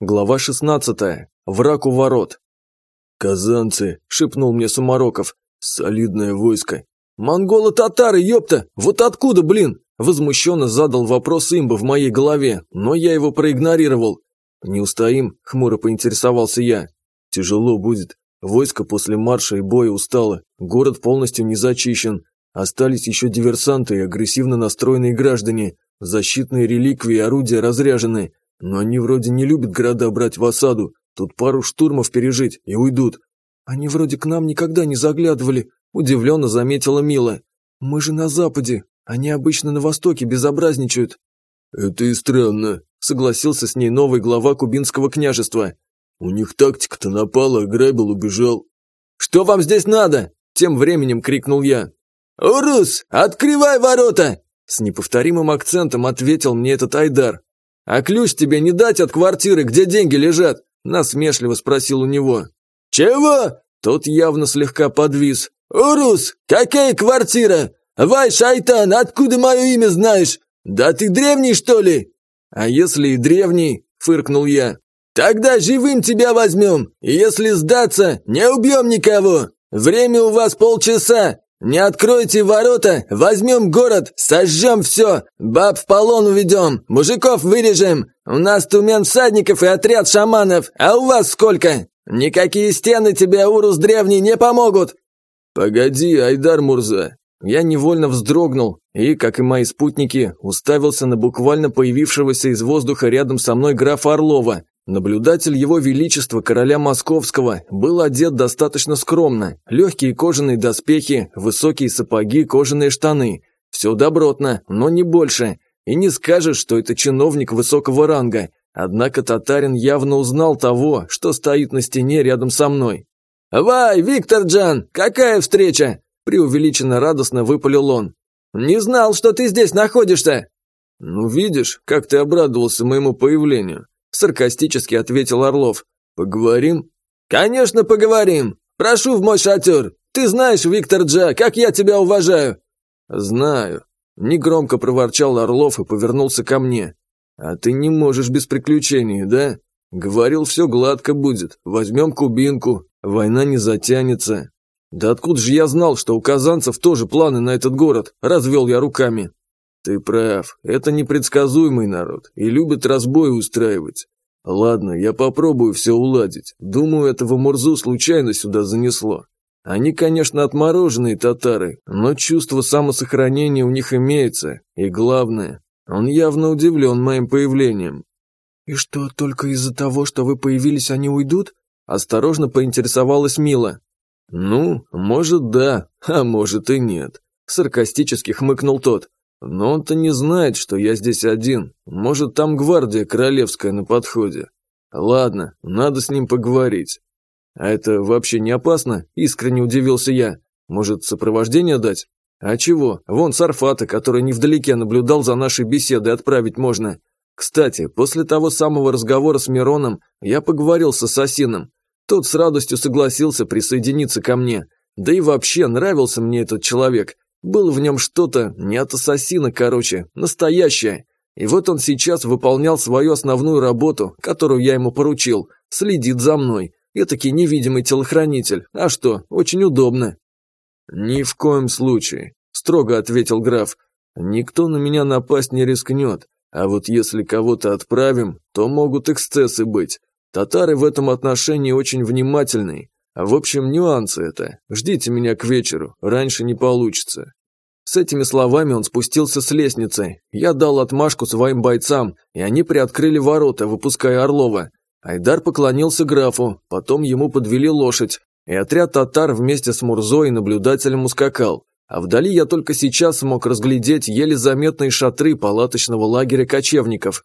Глава 16. Враг у ворот. «Казанцы», – шепнул мне Сумароков. «Солидное войско». «Монголы-татары, ёпта! Вот откуда, блин?» Возмущенно задал вопрос имба в моей голове, но я его проигнорировал. «Не устоим?» – хмуро поинтересовался я. «Тяжело будет. Войско после марша и боя устало. Город полностью не зачищен. Остались еще диверсанты и агрессивно настроенные граждане. Защитные реликвии и орудия разряжены. Но они вроде не любят города брать в осаду. Тут пару штурмов пережить и уйдут. Они вроде к нам никогда не заглядывали, удивленно заметила Мила. Мы же на западе, они обычно на востоке безобразничают. Это и странно, согласился с ней новый глава кубинского княжества. У них тактика-то напала, ограбил, убежал. Что вам здесь надо? Тем временем крикнул я. «Урус, открывай ворота!» С неповторимым акцентом ответил мне этот Айдар. «А ключ тебе не дать от квартиры, где деньги лежат?» Насмешливо спросил у него. «Чего?» Тот явно слегка подвис. «Урус, какая квартира? Вай, шайтан, откуда мое имя знаешь? Да ты древний, что ли?» «А если и древний?» – фыркнул я. «Тогда живым тебя возьмем, и если сдаться, не убьем никого. Время у вас полчаса, «Не откройте ворота, возьмем город, сожжем все, баб в полон уведем, мужиков вырежем. У нас тумен всадников и отряд шаманов, а у вас сколько? Никакие стены тебе, Урус древний, не помогут!» «Погоди, Айдар Мурза!» Я невольно вздрогнул и, как и мои спутники, уставился на буквально появившегося из воздуха рядом со мной графа Орлова, Наблюдатель его величества, короля московского, был одет достаточно скромно. Легкие кожаные доспехи, высокие сапоги, кожаные штаны. Все добротно, но не больше. И не скажешь, что это чиновник высокого ранга. Однако татарин явно узнал того, что стоит на стене рядом со мной. «Вай, Виктор Джан, какая встреча?» Преувеличенно радостно выпалил он. «Не знал, что ты здесь находишься!» «Ну, видишь, как ты обрадовался моему появлению. Саркастически ответил Орлов. «Поговорим?» «Конечно, поговорим! Прошу в мой шатер! Ты знаешь, Виктор Джа, как я тебя уважаю!» «Знаю», – негромко проворчал Орлов и повернулся ко мне. «А ты не можешь без приключений, да? Говорил, все гладко будет. Возьмем кубинку, война не затянется». «Да откуда же я знал, что у казанцев тоже планы на этот город?» – развел я руками. Ты прав, это непредсказуемый народ и любит разбой устраивать. Ладно, я попробую все уладить. Думаю, этого Мурзу случайно сюда занесло. Они, конечно, отмороженные татары, но чувство самосохранения у них имеется. И главное, он явно удивлен моим появлением. «И что, только из-за того, что вы появились, они уйдут?» Осторожно поинтересовалась Мила. «Ну, может, да, а может и нет», саркастически хмыкнул тот. Но он-то не знает, что я здесь один. Может, там гвардия королевская на подходе. Ладно, надо с ним поговорить. А это вообще не опасно? Искренне удивился я. Может, сопровождение дать? А чего? Вон Сарфата, который невдалеке наблюдал за нашей беседой, отправить можно. Кстати, после того самого разговора с Мироном я поговорил с ассасином. Тот с радостью согласился присоединиться ко мне. Да и вообще нравился мне этот человек. Было в нем что-то, не от ассасина, короче, настоящее. И вот он сейчас выполнял свою основную работу, которую я ему поручил, следит за мной. Этакий невидимый телохранитель. А что, очень удобно. «Ни в коем случае», – строго ответил граф. «Никто на меня напасть не рискнет. А вот если кого-то отправим, то могут эксцессы быть. Татары в этом отношении очень внимательные. В общем, нюансы это. Ждите меня к вечеру, раньше не получится. С этими словами он спустился с лестницы. Я дал отмашку своим бойцам, и они приоткрыли ворота, выпуская Орлова. Айдар поклонился графу, потом ему подвели лошадь, и отряд татар вместе с Мурзой и наблюдателем ускакал. А вдали я только сейчас смог разглядеть еле заметные шатры палаточного лагеря кочевников.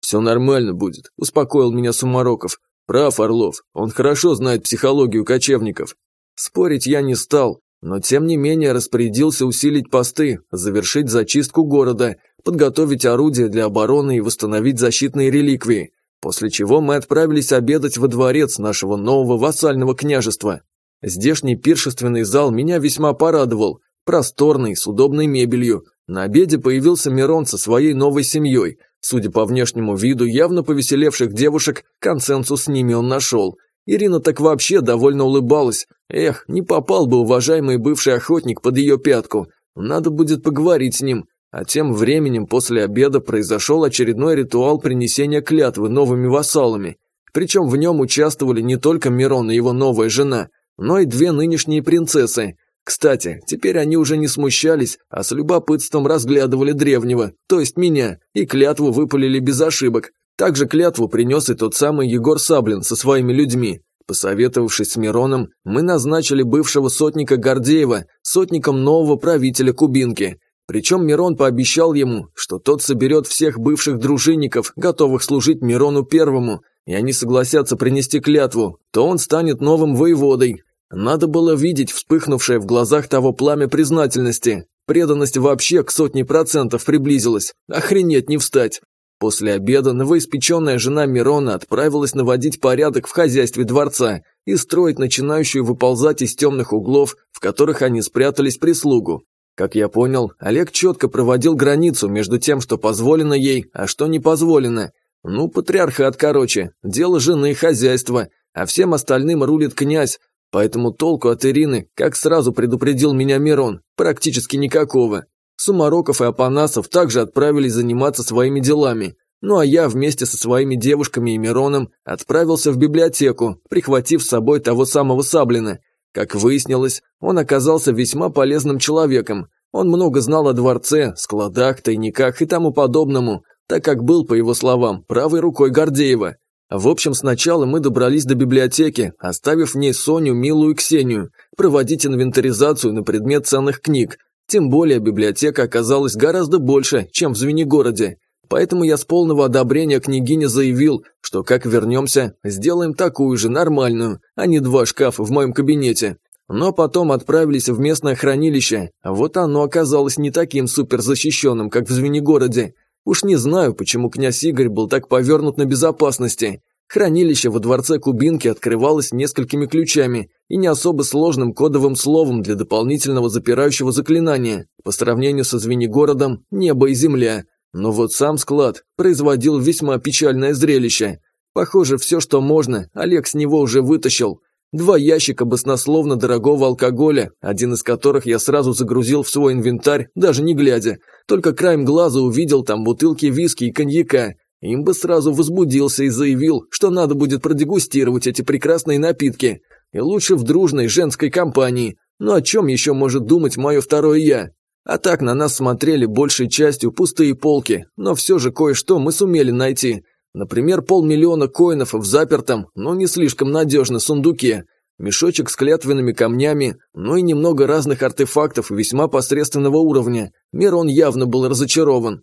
«Все нормально будет», – успокоил меня Сумароков. Прав Орлов, он хорошо знает психологию кочевников. Спорить я не стал, но тем не менее распорядился усилить посты, завершить зачистку города, подготовить орудия для обороны и восстановить защитные реликвии, после чего мы отправились обедать во дворец нашего нового вассального княжества. Здешний пиршественный зал меня весьма порадовал, просторный, с удобной мебелью. На обеде появился Мирон со своей новой семьей, Судя по внешнему виду явно повеселевших девушек, консенсус с ними он нашел. Ирина так вообще довольно улыбалась. Эх, не попал бы уважаемый бывший охотник под ее пятку. Надо будет поговорить с ним. А тем временем после обеда произошел очередной ритуал принесения клятвы новыми вассалами. Причем в нем участвовали не только Мирон и его новая жена, но и две нынешние принцессы. Кстати, теперь они уже не смущались, а с любопытством разглядывали древнего, то есть меня, и клятву выпалили без ошибок. Также клятву принес и тот самый Егор Саблин со своими людьми. Посоветовавшись с Мироном, мы назначили бывшего сотника Гордеева сотником нового правителя Кубинки. Причем Мирон пообещал ему, что тот соберет всех бывших дружинников, готовых служить Мирону Первому, и они согласятся принести клятву, то он станет новым воеводой. Надо было видеть вспыхнувшее в глазах того пламя признательности. Преданность вообще к сотне процентов приблизилась. Охренеть не встать. После обеда новоиспеченная жена Мирона отправилась наводить порядок в хозяйстве дворца и строить начинающую выползать из темных углов, в которых они спрятались прислугу. Как я понял, Олег четко проводил границу между тем, что позволено ей, а что не позволено, ну, патриархат, короче, дело жены, хозяйства, а всем остальным рулит князь, поэтому толку от Ирины, как сразу предупредил меня Мирон, практически никакого. Сумароков и Апанасов также отправились заниматься своими делами, ну а я вместе со своими девушками и Мироном отправился в библиотеку, прихватив с собой того самого Саблина. Как выяснилось, он оказался весьма полезным человеком. Он много знал о дворце, складах, тайниках и тому подобному, так как был, по его словам, правой рукой Гордеева. В общем, сначала мы добрались до библиотеки, оставив в ней Соню, Милу и Ксению, проводить инвентаризацию на предмет ценных книг. Тем более библиотека оказалась гораздо больше, чем в Звенигороде. Поэтому я с полного одобрения княгине заявил, что как вернемся, сделаем такую же нормальную, а не два шкафа в моем кабинете. Но потом отправились в местное хранилище, вот оно оказалось не таким суперзащищенным, как в Звенигороде. Уж не знаю, почему князь Игорь был так повернут на безопасности. Хранилище во дворце Кубинки открывалось несколькими ключами и не особо сложным кодовым словом для дополнительного запирающего заклинания. По сравнению со Звенигородом – небо и земля. Но вот сам склад производил весьма печальное зрелище. Похоже, все, что можно, Олег с него уже вытащил. Два ящика баснословно дорогого алкоголя, один из которых я сразу загрузил в свой инвентарь, даже не глядя. Только краем глаза увидел там бутылки виски и коньяка. Им бы сразу возбудился и заявил, что надо будет продегустировать эти прекрасные напитки. И лучше в дружной женской компании. Но о чем еще может думать мое второе «я»? А так на нас смотрели большей частью пустые полки, но все же кое-что мы сумели найти. Например, полмиллиона коинов в запертом, но не слишком надежно сундуке, мешочек с клятвенными камнями, ну и немного разных артефактов весьма посредственного уровня. Мирон явно был разочарован.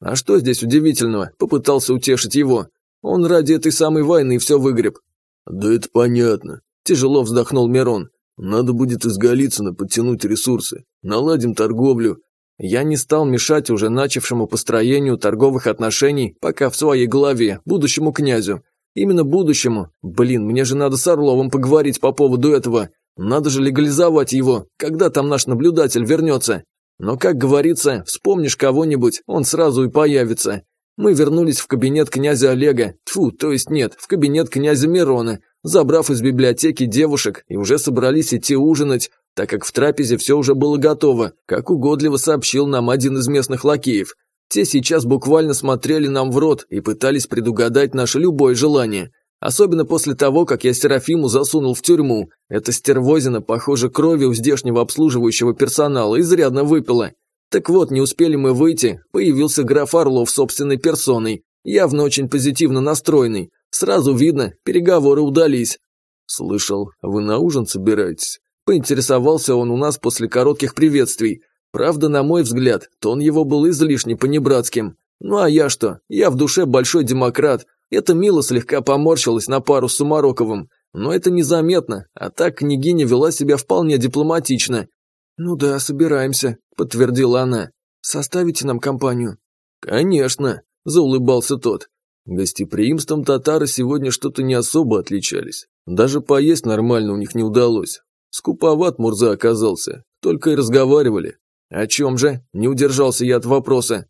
А что здесь удивительного? Попытался утешить его. Он ради этой самой войны все выгреб. Да это понятно. Тяжело вздохнул Мирон. Надо будет из Голицына подтянуть ресурсы. Наладим торговлю, я не стал мешать уже начавшему построению торговых отношений, пока в своей голове, будущему князю. Именно будущему. Блин, мне же надо с Орловым поговорить по поводу этого. Надо же легализовать его, когда там наш наблюдатель вернется. Но, как говорится, вспомнишь кого-нибудь, он сразу и появится. Мы вернулись в кабинет князя Олега, тфу, то есть нет, в кабинет князя Мирона, забрав из библиотеки девушек и уже собрались идти ужинать, так как в трапезе все уже было готово, как угодливо сообщил нам один из местных лакеев. Те сейчас буквально смотрели нам в рот и пытались предугадать наше любое желание. Особенно после того, как я Серафиму засунул в тюрьму. Эта стервозина, похоже, крови у здешнего обслуживающего персонала изрядно выпила. Так вот, не успели мы выйти, появился граф Орлов собственной персоной, явно очень позитивно настроенный. Сразу видно, переговоры удались. «Слышал, вы на ужин собираетесь?» Поинтересовался он у нас после коротких приветствий. Правда, на мой взгляд, тон его был излишне понебратским. Ну а я что? Я в душе большой демократ. Это мило слегка поморщилась на пару с Сумароковым. Но это незаметно, а так княгиня вела себя вполне дипломатично. «Ну да, собираемся», – подтвердила она. «Составите нам компанию?» «Конечно», – заулыбался тот. Гостеприимством татары сегодня что-то не особо отличались. Даже поесть нормально у них не удалось. Скуповат Мурза оказался, только и разговаривали. О чем же? Не удержался я от вопроса.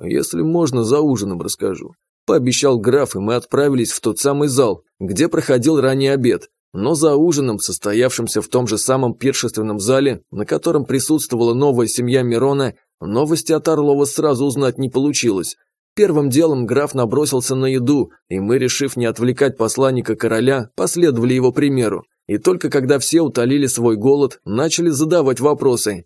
Если можно, за ужином расскажу. Пообещал граф, и мы отправились в тот самый зал, где проходил ранний обед. Но за ужином, состоявшимся в том же самом пиршественном зале, на котором присутствовала новая семья Мирона, новости от Орлова сразу узнать не получилось. Первым делом граф набросился на еду, и мы, решив не отвлекать посланника короля, последовали его примеру. И только когда все утолили свой голод, начали задавать вопросы.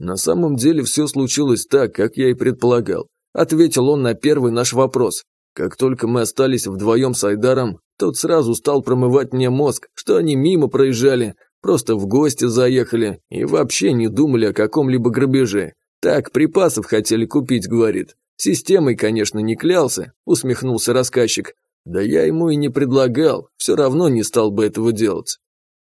На самом деле все случилось так, как я и предполагал. Ответил он на первый наш вопрос. Как только мы остались вдвоем с Айдаром, тот сразу стал промывать мне мозг, что они мимо проезжали, просто в гости заехали и вообще не думали о каком-либо грабеже. Так, припасов хотели купить, говорит. Системой, конечно, не клялся, усмехнулся рассказчик. Да я ему и не предлагал, все равно не стал бы этого делать.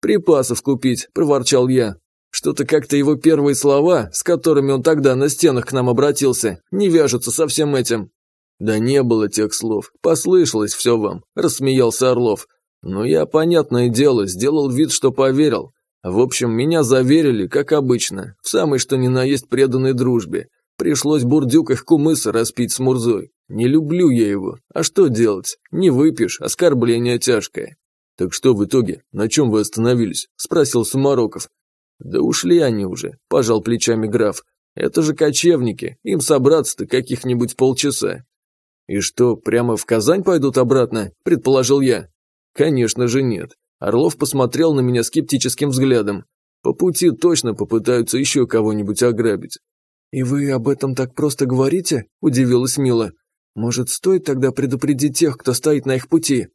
«Припасов купить», – проворчал я. Что-то как-то его первые слова, с которыми он тогда на стенах к нам обратился, не вяжутся со всем этим. «Да не было тех слов. Послышалось все вам», – рассмеялся Орлов. «Но я, понятное дело, сделал вид, что поверил. В общем, меня заверили, как обычно, в самой что ни на есть преданной дружбе. Пришлось бурдюк их кумыса распить с Мурзой. Не люблю я его. А что делать? Не выпьешь, оскорбление тяжкое». «Так что в итоге? На чем вы остановились?» – спросил Сумароков. «Да ушли они уже», – пожал плечами граф. «Это же кочевники, им собраться-то каких-нибудь полчаса. «И что, прямо в Казань пойдут обратно?» – предположил я. «Конечно же нет». Орлов посмотрел на меня скептическим взглядом. «По пути точно попытаются еще кого-нибудь ограбить». «И вы об этом так просто говорите?» – удивилась Мила. «Может, стоит тогда предупредить тех, кто стоит на их пути?»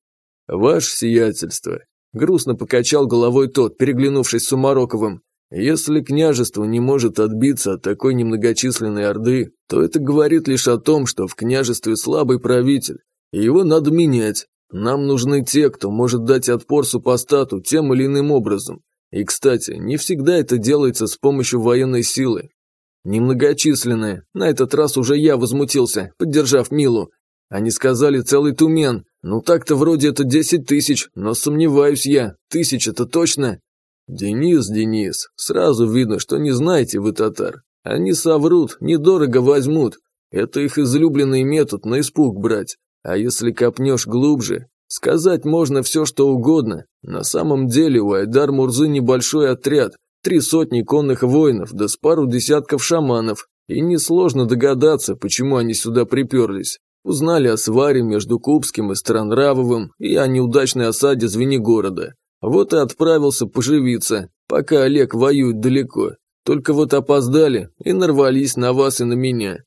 «Ваше сиятельство», – грустно покачал головой тот, переглянувшись с Сумароковым. Если княжество не может отбиться от такой немногочисленной орды, то это говорит лишь о том, что в княжестве слабый правитель, и его надо менять. Нам нужны те, кто может дать отпор супостату тем или иным образом. И, кстати, не всегда это делается с помощью военной силы. Немногочисленные, на этот раз уже я возмутился, поддержав Милу. Они сказали целый тумен, ну так-то вроде это десять тысяч, но сомневаюсь я, тысяча-то точно. «Денис, Денис, сразу видно, что не знаете вы татар. Они соврут, недорого возьмут. Это их излюбленный метод на испуг брать. А если копнешь глубже, сказать можно все, что угодно. На самом деле у Айдар Мурзы небольшой отряд, три сотни конных воинов, да с пару десятков шаманов. И несложно догадаться, почему они сюда приперлись. Узнали о сваре между Кубским и Странравовым и о неудачной осаде Звенигорода. Вот и отправился поживиться, пока Олег воюет далеко. Только вот опоздали и нарвались на вас и на меня.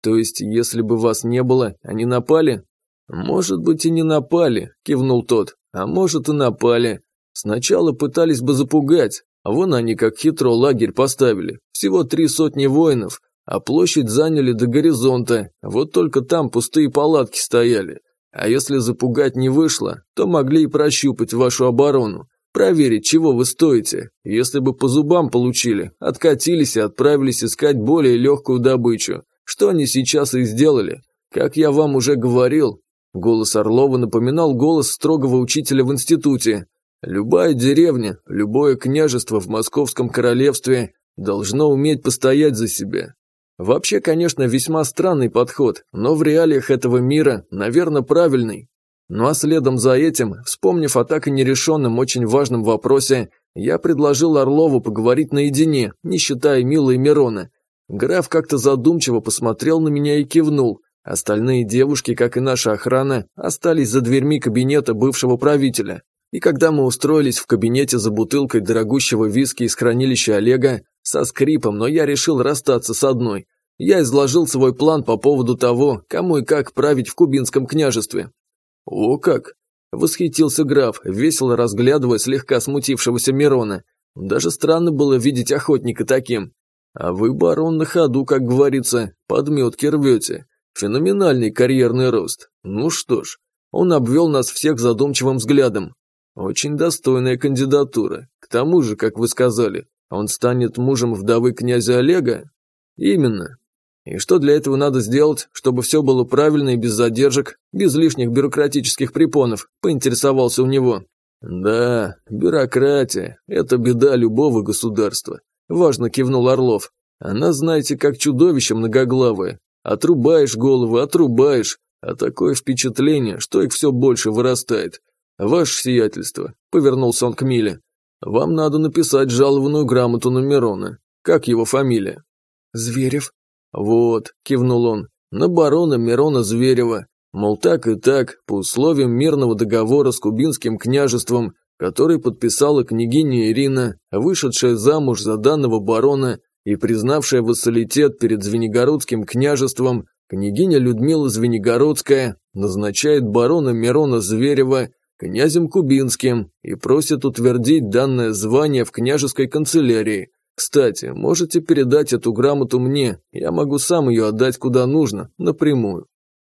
То есть, если бы вас не было, они напали? Может быть и не напали, кивнул тот. А может и напали. Сначала пытались бы запугать, а вон они как хитро лагерь поставили. Всего три сотни воинов, а площадь заняли до горизонта. Вот только там пустые палатки стояли. А если запугать не вышло, то могли и прощупать вашу оборону, проверить, чего вы стоите. Если бы по зубам получили, откатились и отправились искать более легкую добычу. Что они сейчас и сделали. Как я вам уже говорил, голос Орлова напоминал голос строгого учителя в институте. Любая деревня, любое княжество в Московском королевстве должно уметь постоять за себя. Вообще, конечно, весьма странный подход, но в реалиях этого мира, наверное, правильный. Ну а следом за этим, вспомнив о так и нерешенном очень важном вопросе, я предложил Орлову поговорить наедине, не считая Милы и Мирона. Граф как-то задумчиво посмотрел на меня и кивнул. Остальные девушки, как и наша охрана, остались за дверьми кабинета бывшего правителя. И когда мы устроились в кабинете за бутылкой дорогущего виски из хранилища Олега, со скрипом, но я решил расстаться с одной. Я изложил свой план по поводу того, кому и как править в Кубинском княжестве. «О как!» – восхитился граф, весело разглядывая слегка смутившегося Мирона. Даже странно было видеть охотника таким. А вы, барон, на ходу, как говорится, подметки рвете. Феноменальный карьерный рост. Ну что ж, он обвел нас всех задумчивым взглядом. Очень достойная кандидатура. К тому же, как вы сказали, он станет мужем вдовы князя Олега? Именно. И что для этого надо сделать, чтобы все было правильно и без задержек, без лишних бюрократических препонов, поинтересовался у него. Да, бюрократия – это беда любого государства. Важно кивнул Орлов. Она, знаете, как чудовище многоглавое. Отрубаешь голову, отрубаешь, а такое впечатление, что их все больше вырастает. Ваше сиятельство, повернулся он к Миле, вам надо написать жалованную грамоту на Мирона. Как его фамилия? Зверев. Вот, кивнул он, на барона Мирона Зверева. Мол, так и так, по условиям мирного договора с Кубинским княжеством, который подписала княгиня Ирина, вышедшая замуж за данного барона и признавшая вассалитет перед Звенигородским княжеством, княгиня Людмила Звенигородская назначает барона Мирона Зверева князем Кубинским и просит утвердить данное звание в княжеской канцелярии. Кстати, можете передать эту грамоту мне, я могу сам ее отдать куда нужно, напрямую.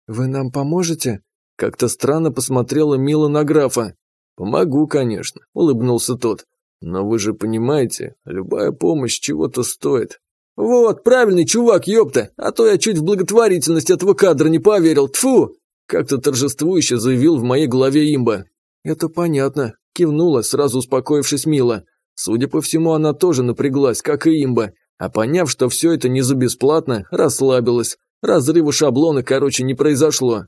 «Вы нам поможете?» Как-то странно посмотрела Мила на графа. «Помогу, конечно», – улыбнулся тот. «Но вы же понимаете, любая помощь чего-то стоит». «Вот, правильный чувак, ёпта, а то я чуть в благотворительность этого кадра не поверил, тфу! Как-то торжествующе заявил в моей голове имба. «Это понятно», – кивнула, сразу успокоившись Мила. Судя по всему, она тоже напряглась, как и имба, а поняв, что все это не за бесплатно, расслабилась. Разрыва шаблона, короче, не произошло.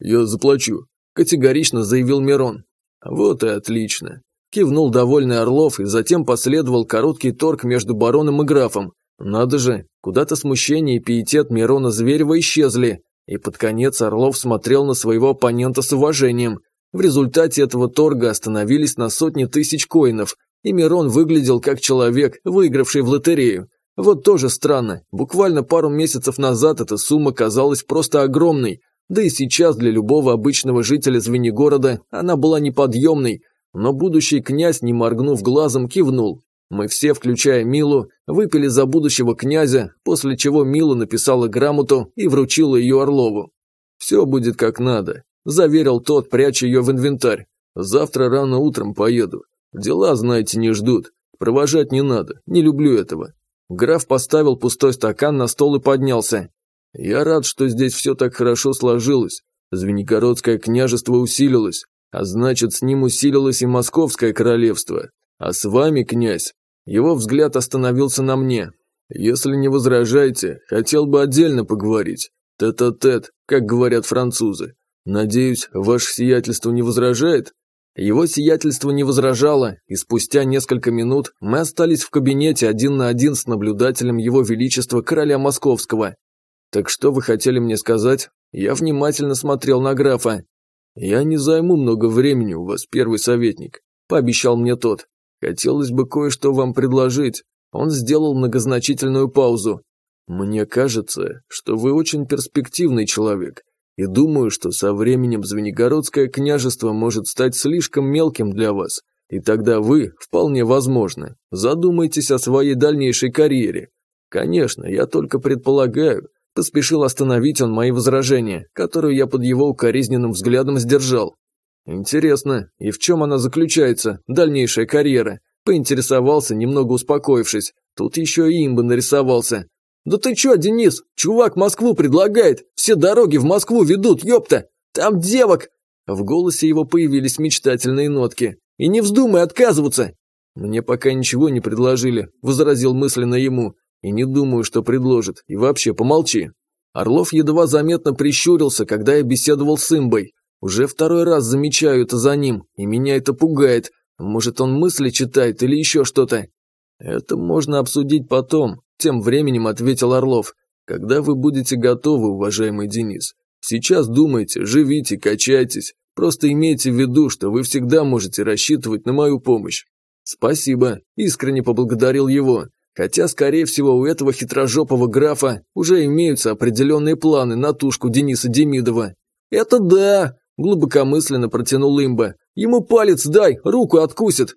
«Я заплачу», – категорично заявил Мирон. «Вот и отлично». Кивнул довольный Орлов, и затем последовал короткий торг между бароном и графом. Надо же, куда-то смущение и пиетет Мирона Зверева исчезли, и под конец Орлов смотрел на своего оппонента с уважением. В результате этого торга остановились на сотни тысяч коинов, и Мирон выглядел как человек, выигравший в лотерею. Вот тоже странно, буквально пару месяцев назад эта сумма казалась просто огромной, да и сейчас для любого обычного жителя Звенигорода она была неподъемной, но будущий князь, не моргнув глазом, кивнул. Мы все, включая Милу, выпили за будущего князя, после чего Мила написала грамоту и вручила ее Орлову. «Все будет как надо», – заверил тот, пряча ее в инвентарь. «Завтра рано утром поеду. Дела, знаете, не ждут. Провожать не надо, не люблю этого». Граф поставил пустой стакан на стол и поднялся. «Я рад, что здесь все так хорошо сложилось. Звенигородское княжество усилилось, а значит, с ним усилилось и Московское королевство. А с вами, князь?» Его взгляд остановился на мне. «Если не возражаете, хотел бы отдельно поговорить. Тет-а-тет, -тет, как говорят французы. Надеюсь, ваше сиятельство не возражает?» Его сиятельство не возражало, и спустя несколько минут мы остались в кабинете один на один с наблюдателем его величества короля московского. «Так что вы хотели мне сказать?» Я внимательно смотрел на графа. «Я не займу много времени у вас, первый советник», – пообещал мне тот. «Хотелось бы кое-что вам предложить». Он сделал многозначительную паузу. «Мне кажется, что вы очень перспективный человек, и думаю, что со временем Звенигородское княжество может стать слишком мелким для вас, и тогда вы, вполне возможно, задумаетесь о своей дальнейшей карьере. Конечно, я только предполагаю, поспешил остановить он мои возражения, которые я под его укоризненным взглядом сдержал. Интересно, и в чем она заключается, дальнейшая карьера? Поинтересовался, немного успокоившись. Тут еще и имба нарисовался. «Да ты чё, Денис? Чувак Москву предлагает. Все дороги в Москву ведут, ёпта! Там девок!» В голосе его появились мечтательные нотки. «И не вздумай отказываться!» «Мне пока ничего не предложили», – возразил мысленно ему. «И не думаю, что предложат. И вообще, помолчи». Орлов едва заметно прищурился, когда я беседовал с имбой. Уже второй раз замечаю это за ним, и меня это пугает. Может, он мысли читает или еще что-то. Это можно обсудить потом, тем временем ответил Орлов. Когда вы будете готовы, уважаемый Денис. Сейчас думайте, живите, качайтесь. Просто имейте в виду, что вы всегда можете рассчитывать на мою помощь. Спасибо, искренне поблагодарил его. Хотя, скорее всего, у этого хитрожопого графа уже имеются определенные планы на тушку Дениса Демидова. «Это да!» – глубокомысленно протянул имба. «Ему палец дай, руку откусит!»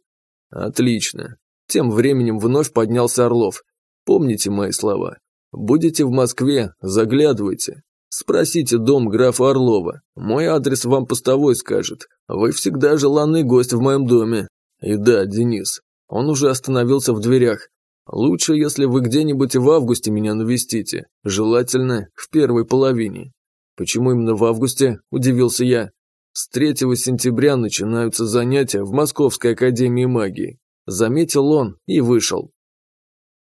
«Отлично!» Тем временем вновь поднялся Орлов. Помните мои слова. Будете в Москве, заглядывайте. Спросите дом графа Орлова. Мой адрес вам постовой скажет. Вы всегда желанный гость в моем доме. И да, Денис. Он уже остановился в дверях. Лучше, если вы где-нибудь в августе меня навестите. Желательно в первой половине. Почему именно в августе? Удивился я. С 3 сентября начинаются занятия в Московской академии магии. Заметил он и вышел.